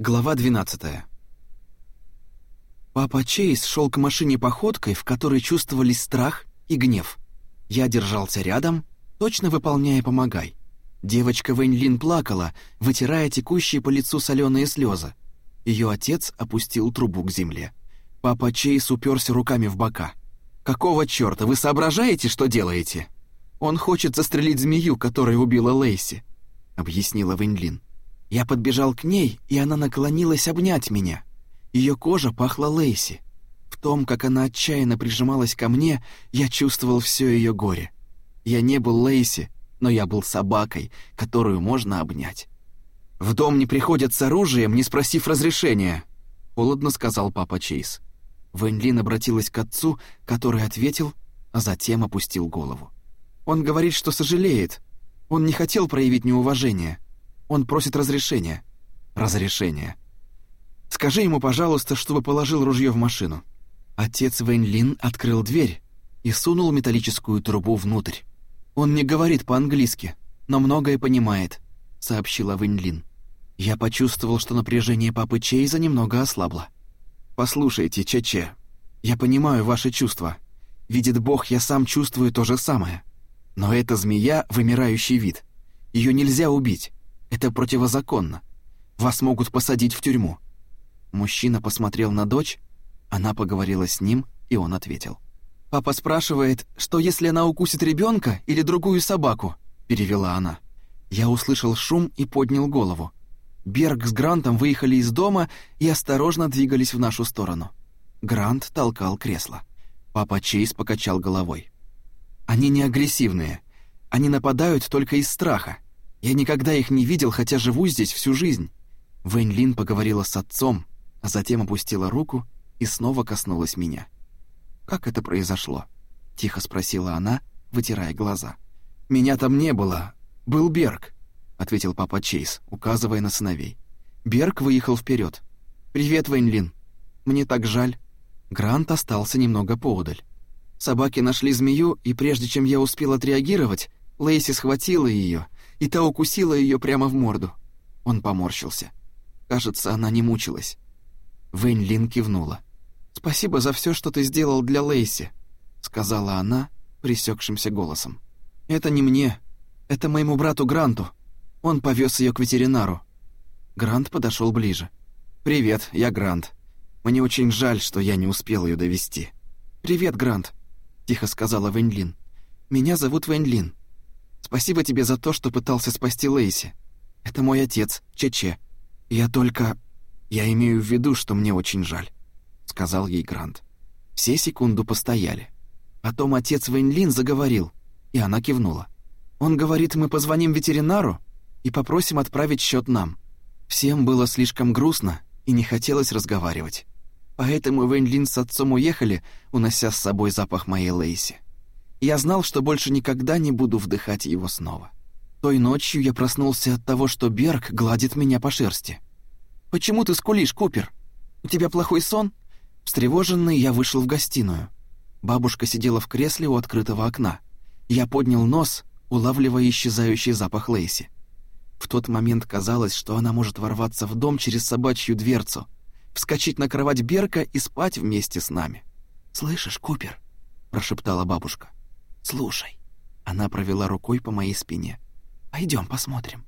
Глава 12. Папа Чейз шел к машине походкой, в которой чувствовались страх и гнев. Я держался рядом, точно выполняя «помогай». Девочка Вэньлин плакала, вытирая текущие по лицу соленые слезы. Ее отец опустил трубу к земле. Папа Чейз уперся руками в бока. «Какого чёрта, вы соображаете, что делаете?» «Он хочет застрелить змею, которая убила Лейси», — объяснила Вэньлин. Я подбежал к ней, и она наклонилась обнять меня. Ее кожа пахла Лейси. В том, как она отчаянно прижималась ко мне, я чувствовал все ее горе. Я не был Лейси, но я был собакой, которую можно обнять. «В дом не приходят с оружием, не спросив разрешения», — холодно сказал папа Чейз. Вэньлин обратилась к отцу, который ответил, а затем опустил голову. «Он говорит, что сожалеет. Он не хотел проявить неуважение. Он просит разрешения. Разрешения. Скажи ему, пожалуйста, чтобы положил ружье в машину. Отец Вэнь Лин открыл дверь и сунул металлическую трубу внутрь. Он не говорит по-английски, но многое понимает, сообщила Вэнь Лин. Я почувствовал, что напряжение папы Чейза немного ослабло. Послушайте, Че-Че, я понимаю ваши чувства. Видит Бог, я сам чувствую то же самое. Но эта змея — вымирающий вид. Ее нельзя убить. Это противозаконно. Вас могут посадить в тюрьму». Мужчина посмотрел на дочь, она поговорила с ним, и он ответил. «Папа спрашивает, что если она укусит ребенка или другую собаку?» — перевела она. Я услышал шум и поднял голову. Берг с Грантом выехали из дома и осторожно двигались в нашу сторону. Грант толкал кресло. Папа Чейз покачал головой. «Они не агрессивные. Они нападают только из страха. Я никогда их не видел, хотя живу здесь всю жизнь». Вэнь Лин поговорила с отцом, а затем опустила руку и снова коснулась меня. «Как это произошло?» — тихо спросила она, вытирая глаза. «Меня там не было. Был Берг», — ответил папа Чейз, указывая на сыновей. Берг выехал вперед. «Привет, Вэнь Лин. Мне так жаль». Грант остался немного поодаль. Собаки нашли змею, и прежде чем я успел отреагировать, Лейси схватила ее и та укусила ее прямо в морду. Он поморщился. Кажется, она не мучилась. Вэнь Лин кивнула. «Спасибо за все, что ты сделал для Лейси», — сказала она пресекшимся голосом. «Это не мне. Это моему брату Гранту. Он повез ее к ветеринару». Грант подошел ближе. «Привет, я Грант. Мне очень жаль, что я не успел ее довести. «Привет, Грант», — тихо сказала Вэнь Лин. «Меня зовут Вэнь Лин. Спасибо тебе за то, что пытался спасти Лейси. Это мой отец, Че-Че. Я только... Я имею в виду, что мне очень жаль», — сказал ей Грант. Все секунду постояли. Потом отец Вэньлин заговорил, и она кивнула. «Он говорит, мы позвоним ветеринару и попросим отправить счет нам». Всем было слишком грустно и не хотелось разговаривать. Поэтому Вэньлин с отцом уехали, унося с собой запах моей Лейси. Я знал, что больше никогда не буду вдыхать его снова. Той ночью я проснулся от того, что Берг гладит меня по шерсти. «Почему ты скулишь, Купер? У тебя плохой сон?» Встревоженный, я вышел в гостиную. Бабушка сидела в кресле у открытого окна. Я поднял нос, улавливая исчезающий запах Лейси. В тот момент казалось, что она может ворваться в дом через собачью дверцу, вскочить на кровать Берка и спать вместе с нами. «Слышишь, Купер?» — прошептала бабушка. «Слушай». Она провела рукой по моей спине. «Пойдем посмотрим».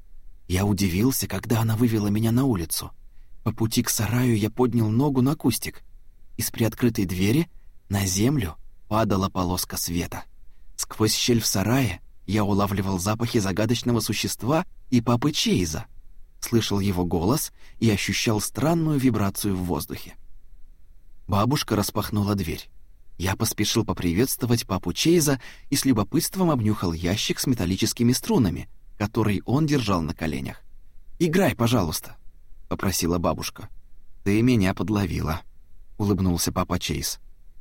Я удивился, когда она вывела меня на улицу. По пути к сараю я поднял ногу на кустик. Из приоткрытой двери на землю падала полоска света. Сквозь щель в сарае я улавливал запахи загадочного существа и папы Чейза. Слышал его голос и ощущал странную вибрацию в воздухе. Бабушка распахнула дверь. Я поспешил поприветствовать папу Чейза и с любопытством обнюхал ящик с металлическими струнами, который он держал на коленях. «Играй, пожалуйста», — попросила бабушка. «Ты меня подловила», — улыбнулся папа Чейз.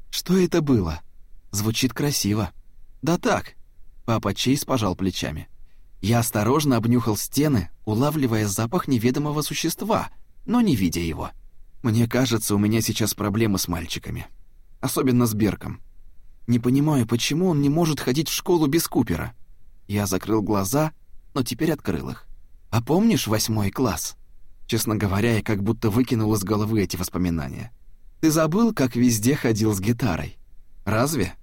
«Что это было? Звучит красиво». «Да так», — папа Чейз пожал плечами. Я осторожно обнюхал стены, улавливая запах неведомого существа, но не видя его. «Мне кажется, у меня сейчас проблемы с мальчиками», особенно с Берком. Не понимаю, почему он не может ходить в школу без Купера. Я закрыл глаза, но теперь открыл их. А помнишь восьмой класс? Честно говоря, я как будто выкинул из головы эти воспоминания. Ты забыл, как везде ходил с гитарой? Разве?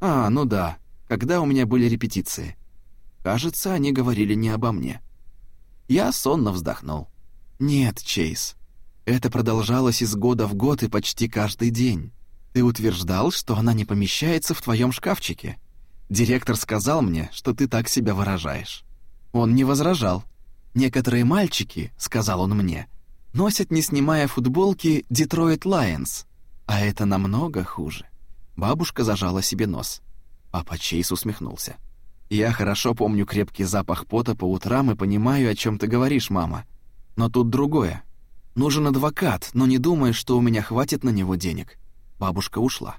А, ну да, когда у меня были репетиции. Кажется, они говорили не обо мне. Я сонно вздохнул. Нет, Чейз. Это продолжалось из года в год и почти каждый день. Ты утверждал, что она не помещается в твоем шкафчике. Директор сказал мне, что ты так себя выражаешь. Он не возражал. Некоторые мальчики, сказал он мне, носят, не снимая футболки, Детройт Лайонс, а это намного хуже. Бабушка зажала себе нос. Папа Чейз усмехнулся. Я хорошо помню крепкий запах пота по утрам и понимаю, о чем ты говоришь, мама. Но тут другое. Нужен адвокат, но не думаю, что у меня хватит на него денег. Бабушка ушла.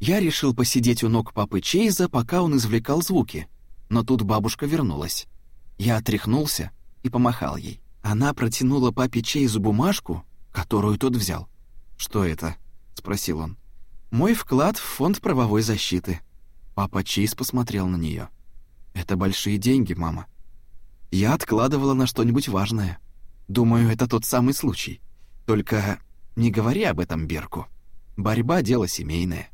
Я решил посидеть у ног папы Чейза, пока он извлекал звуки. Но тут бабушка вернулась. Я отряхнулся и помахал ей. Она протянула папе Чейзу бумажку, которую тот взял. «Что это?» — спросил он. «Мой вклад в фонд правовой защиты». Папа Чейз посмотрел на нее. Это большие деньги, мама. Я откладывала на что-нибудь важное. Думаю, это тот самый случай. Только не говори об этом Берку. Борьба — дело семейное.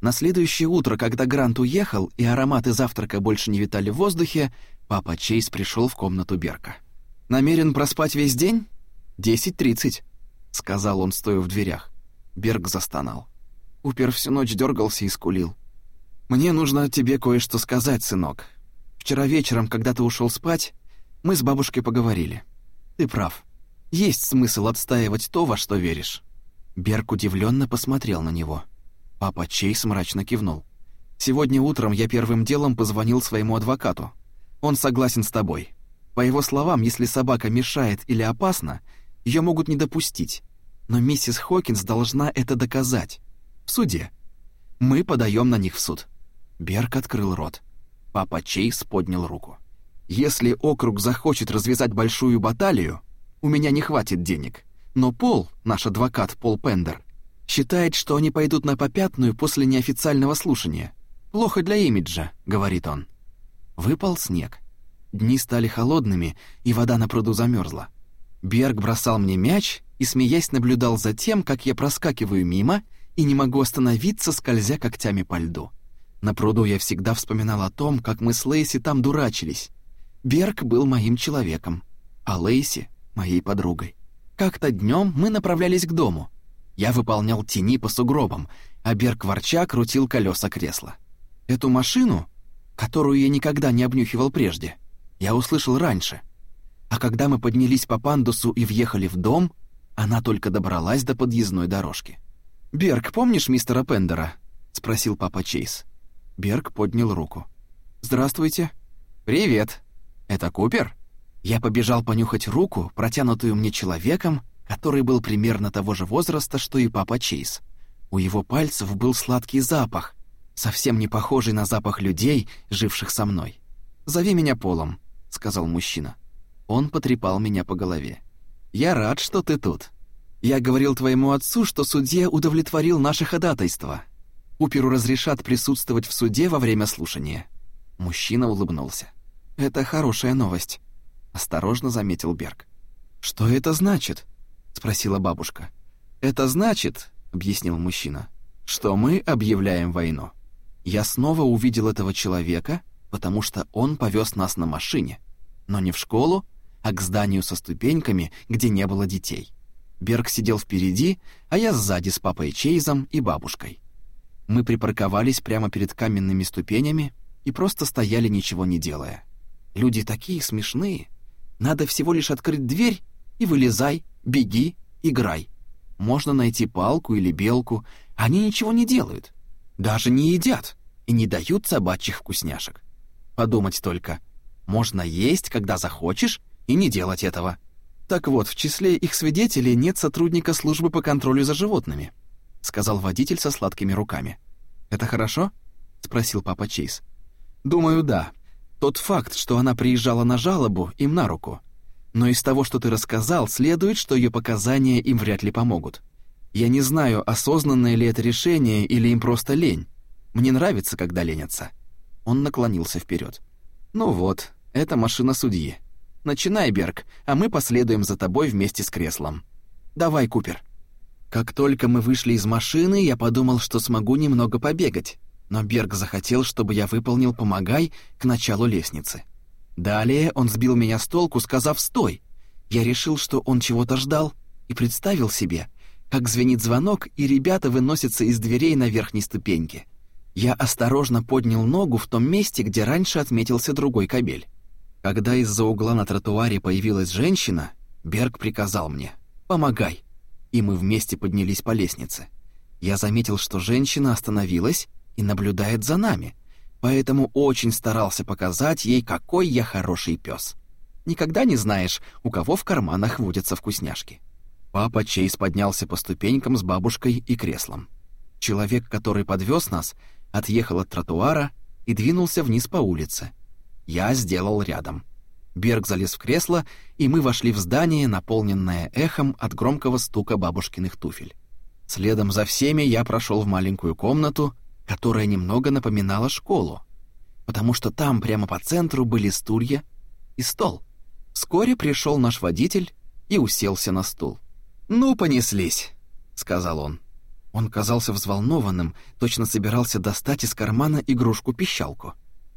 На следующее утро, когда Грант уехал и ароматы завтрака больше не витали в воздухе, папа Чейз пришел в комнату Берка. «Намерен проспать весь день?» «Десять тридцать», — сказал он, стоя в дверях. Берг застонал. Купер всю ночь дергался и скулил. «Мне нужно тебе кое-что сказать, сынок. Вчера вечером, когда ты ушел спать, мы с бабушкой поговорили. Ты прав. Есть смысл отстаивать то, во что веришь». Берг удивленно посмотрел на него. Папа Чейз мрачно кивнул. «Сегодня утром я первым делом позвонил своему адвокату. Он согласен с тобой. По его словам, если собака мешает или опасна, ее могут не допустить. Но миссис Хокинс должна это доказать. В суде. Мы подаем на них в суд». Берг открыл рот. Папа Чейз поднял руку. «Если округ захочет развязать большую баталию, у меня не хватит денег. Но Пол, наш адвокат Пол Пендер, считает, что они пойдут на попятную после неофициального слушания. Плохо для имиджа», — говорит он. Выпал снег. Дни стали холодными, и вода на пруду замерзла. Берг бросал мне мяч и, смеясь, наблюдал за тем, как я проскакиваю мимо и не могу остановиться, скользя когтями по льду. На пруду я всегда вспоминал о том, как мы с Лейси там дурачились. Берг был моим человеком, а Лейси — моей подругой. Как-то днем мы направлялись к дому. Я выполнял тени по сугробам, а Берг ворча крутил колеса кресла. Эту машину, которую я никогда не обнюхивал прежде, я услышал раньше. А когда мы поднялись по пандусу и въехали в дом, она только добралась до подъездной дорожки. «Берг, помнишь мистера Пендера?» — спросил папа Чейз. Берг поднял руку. «Здравствуйте». «Привет. Это Купер?» Я побежал понюхать руку, протянутую мне человеком, который был примерно того же возраста, что и папа Чейз. У его пальцев был сладкий запах, совсем не похожий на запах людей, живших со мной. «Зови меня Полом», — сказал мужчина. Он потрепал меня по голове. «Я рад, что ты тут. Я говорил твоему отцу, что судья удовлетворил наше ходатайство. Куперу разрешат присутствовать в суде во время слушания». Мужчина улыбнулся. «Это хорошая новость», — осторожно заметил Берг. «Что это значит?» — спросила бабушка. «Это значит», — объяснил мужчина, — «что мы объявляем войну. Я снова увидел этого человека, потому что он повез нас на машине, но не в школу, а к зданию со ступеньками, где не было детей. Берг сидел впереди, а я сзади с папой Чейзом и бабушкой. Мы припарковались прямо перед каменными ступенями и просто стояли, ничего не делая. Люди такие смешные. Надо всего лишь открыть дверь и вылезай, беги, играй. Можно найти палку или белку, они ничего не делают. Даже не едят и не дают собачьих вкусняшек. Подумать только, можно есть, когда захочешь, и не делать этого. Так вот, в числе их свидетелей нет сотрудника службы по контролю за животными — сказал водитель со сладкими руками. «Это хорошо?» — спросил папа Чейз. «Думаю, да. Тот факт, что она приезжала на жалобу, им на руку. Но из того, что ты рассказал, следует, что ее показания им вряд ли помогут. Я не знаю, осознанное ли это решение или им просто лень. Мне нравится, когда ленятся». Он наклонился вперед. «Ну вот, это машина судьи. Начинай, Берг, а мы последуем за тобой вместе с креслом. Давай, Купер». Как только мы вышли из машины, я подумал, что смогу немного побегать, но Берг захотел, чтобы я выполнил «помогай» к началу лестницы. Далее он сбил меня с толку, сказав «стой». Я решил, что он чего-то ждал, и представил себе, как звенит звонок, и ребята выносятся из дверей на верхней ступеньке. Я осторожно поднял ногу в том месте, где раньше отметился другой кабель. Когда из-за угла на тротуаре появилась женщина, Берг приказал мне «помогай», и мы вместе поднялись по лестнице. Я заметил, что женщина остановилась и наблюдает за нами, поэтому очень старался показать ей, какой я хороший пес. Никогда не знаешь, у кого в карманах водятся вкусняшки. Папа Чейз поднялся по ступенькам с бабушкой и креслом. Человек, который подвез нас, отъехал от тротуара и двинулся вниз по улице. Я сделал рядом. Берг залез в кресло, и мы вошли в здание, наполненное эхом от громкого стука бабушкиных туфель. Следом за всеми я прошел в маленькую комнату, которая немного напоминала школу, потому что там прямо по центру были стулья и стол. Вскоре пришел наш водитель и уселся на стул. «Ну, понеслись», — сказал он. Он казался взволнованным, точно собирался достать из кармана игрушку-пищалку.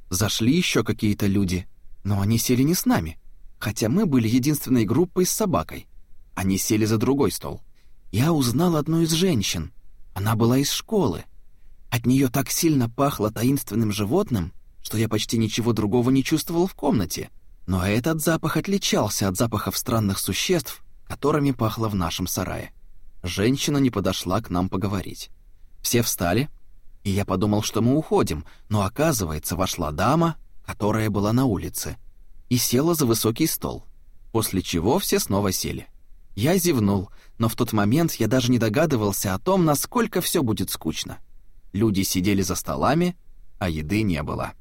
Зашли еще какие-то люди, но они сели не с нами, хотя мы были единственной группой с собакой. Они сели за другой стол. Я узнал одну из женщин. Она была из школы. От нее так сильно пахло таинственным животным, что я почти ничего другого не чувствовал в комнате. Но этот запах отличался от запахов странных существ, которыми пахло в нашем сарае. Женщина не подошла к нам поговорить. Все встали, и я подумал, что мы уходим, но оказывается, вошла дама, которая была на улице, и села за высокий стол, после чего все снова сели. Я зевнул, но в тот момент я даже не догадывался о том, насколько все будет скучно. Люди сидели за столами, а еды не было.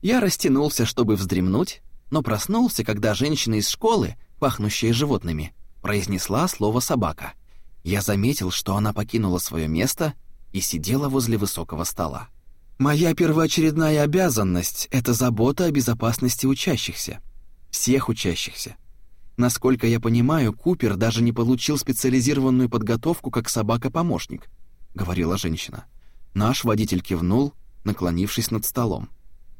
Я растянулся, чтобы вздремнуть, но проснулся, когда женщина из школы, пахнущая животными, произнесла слово «собака». Я заметил, что она покинула свое место и сидела возле высокого стола. Моя первоочередная обязанность — это забота о безопасности учащихся. Всех учащихся. Насколько я понимаю, Купер даже не получил специализированную подготовку как собака-помощник, — говорила женщина. Наш водитель кивнул, наклонившись над столом.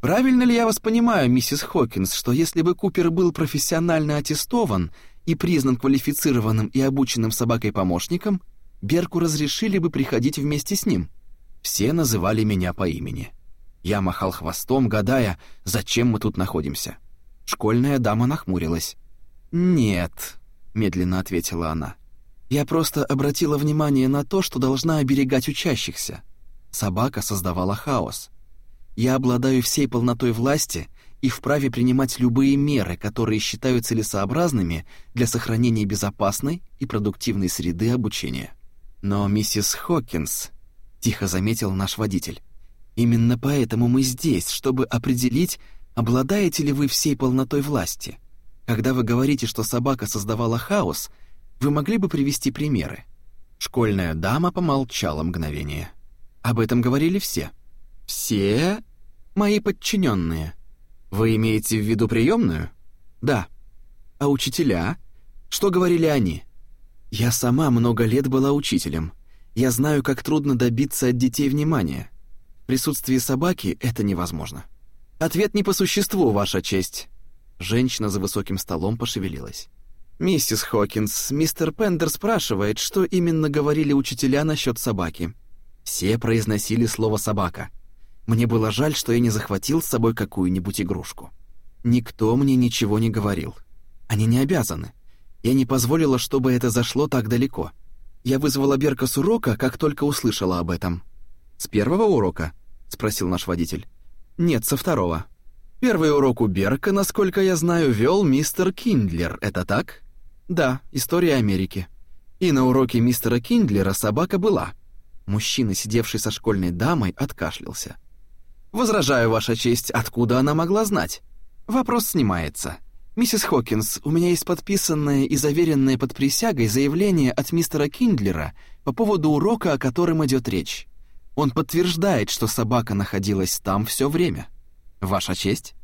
«Правильно ли я вас понимаю, миссис Хокинс, что если бы Купер был профессионально аттестован и признан квалифицированным и обученным собакой-помощником, Берку разрешили бы приходить вместе с ним. Все называли меня по имени. Я махал хвостом, гадая, зачем мы тут находимся. Школьная дама нахмурилась. «Нет», — медленно ответила она. «Я просто обратила внимание на то, что должна оберегать учащихся. Собака создавала хаос. Я обладаю всей полнотой власти и вправе принимать любые меры, которые считаю целесообразными для сохранения безопасной и продуктивной среды обучения. Но миссис Хокинс, тихо заметил наш водитель, именно поэтому мы здесь, чтобы определить, обладаете ли вы всей полнотой власти. Когда вы говорите, что собака создавала хаос, вы могли бы привести примеры. Школьная дама помолчала мгновение. Об этом говорили все. Все мои подчиненные. Вы имеете в виду приемную? Да. А учителя? Что говорили они? Я сама много лет была учителем. Я знаю, как трудно добиться от детей внимания. В присутствии собаки это невозможно. Ответ не по существу, ваша честь. Женщина за высоким столом пошевелилась. Миссис Хокинс, мистер Пендер спрашивает, что именно говорили учителя насчет собаки. Все произносили слово собака. Мне было жаль, что я не захватил с собой какую-нибудь игрушку. Никто мне ничего не говорил. Они не обязаны. Я не позволила, чтобы это зашло так далеко. Я вызвала Берка с урока, как только услышала об этом. «С первого урока?» — спросил наш водитель. «Нет, со второго». «Первый урок у Берка, насколько я знаю, вел мистер Киндлер, это так?» «Да, история Америки». «И на уроке мистера Киндлера собака была». Мужчина, сидевший со школьной дамой, откашлялся. «Возражаю, Ваша честь, откуда она могла знать?» «Вопрос снимается. Миссис Хокинс, у меня есть подписанное и заверенное под присягой заявление от мистера Киндлера по поводу урока, о котором идет речь. Он подтверждает, что собака находилась там все время. Ваша честь?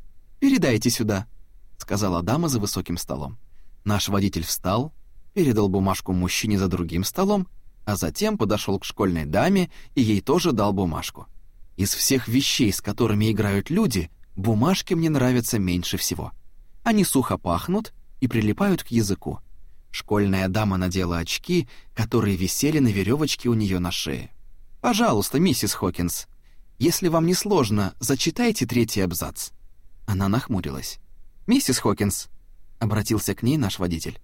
Передайте сюда», — сказала дама за высоким столом. Наш водитель встал, передал бумажку мужчине за другим столом, а затем подошел к школьной даме и ей тоже дал бумажку. Из всех вещей, с которыми играют люди, бумажки мне нравятся меньше всего. Они сухо пахнут и прилипают к языку. Школьная дама надела очки, которые висели на веревочке у нее на шее. «Пожалуйста, миссис Хокинс, если вам не сложно, зачитайте третий абзац». Она нахмурилась. «Миссис Хокинс», — обратился к ней наш водитель,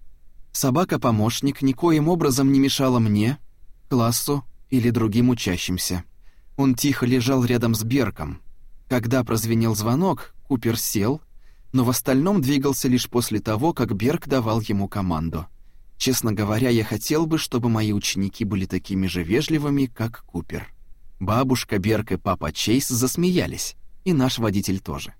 «собака-помощник никоим образом не мешала мне, классу или другим учащимся. Он тихо лежал рядом с Берком. Когда прозвенел звонок, Купер сел, но в остальном двигался лишь после того, как Берк давал ему команду. Честно говоря, я хотел бы, чтобы мои ученики были такими же вежливыми, как Купер. Бабушка Берк и папа Чейз засмеялись, и наш водитель тоже.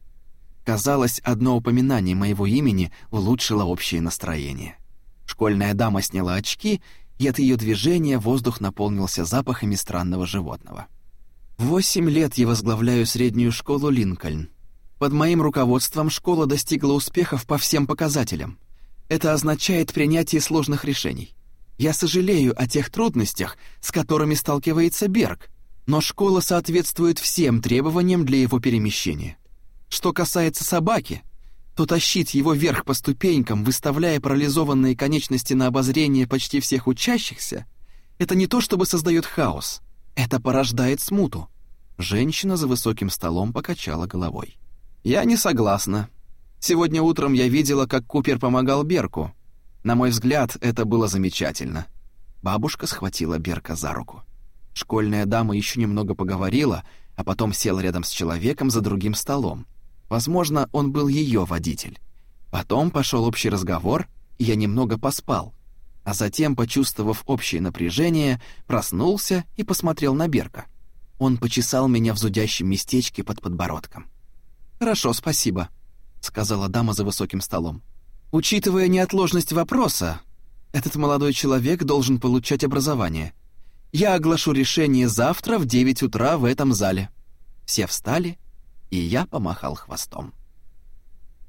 Казалось, одно упоминание моего имени улучшило общее настроение. Школьная дама сняла очки, и от ее движения воздух наполнился запахами странного животного. Восемь лет я возглавляю среднюю школу Линкольн. Под моим руководством школа достигла успехов по всем показателям. Это означает принятие сложных решений. Я сожалею о тех трудностях, с которыми сталкивается Берг, но школа соответствует всем требованиям для его перемещения. Что касается собаки, то тащить его вверх по ступенькам, выставляя парализованные конечности на обозрение почти всех учащихся, это не то чтобы создает хаос, это порождает смуту. Женщина за высоким столом покачала головой. «Я не согласна. Сегодня утром я видела, как Купер помогал Берку. На мой взгляд, это было замечательно. Бабушка схватила Берка за руку. Школьная дама еще немного поговорила, а потом села рядом с человеком за другим столом. Возможно, он был ее водитель. Потом пошел общий разговор, и я немного поспал. А затем, почувствовав общее напряжение, проснулся и посмотрел на Берка. Он почесал меня в зудящем местечке под подбородком. «Хорошо, спасибо», сказала дама за высоким столом. Учитывая неотложность вопроса, этот молодой человек должен получать образование. Я оглашу решение завтра в 9 утра в этом зале. Все встали, и я помахал хвостом.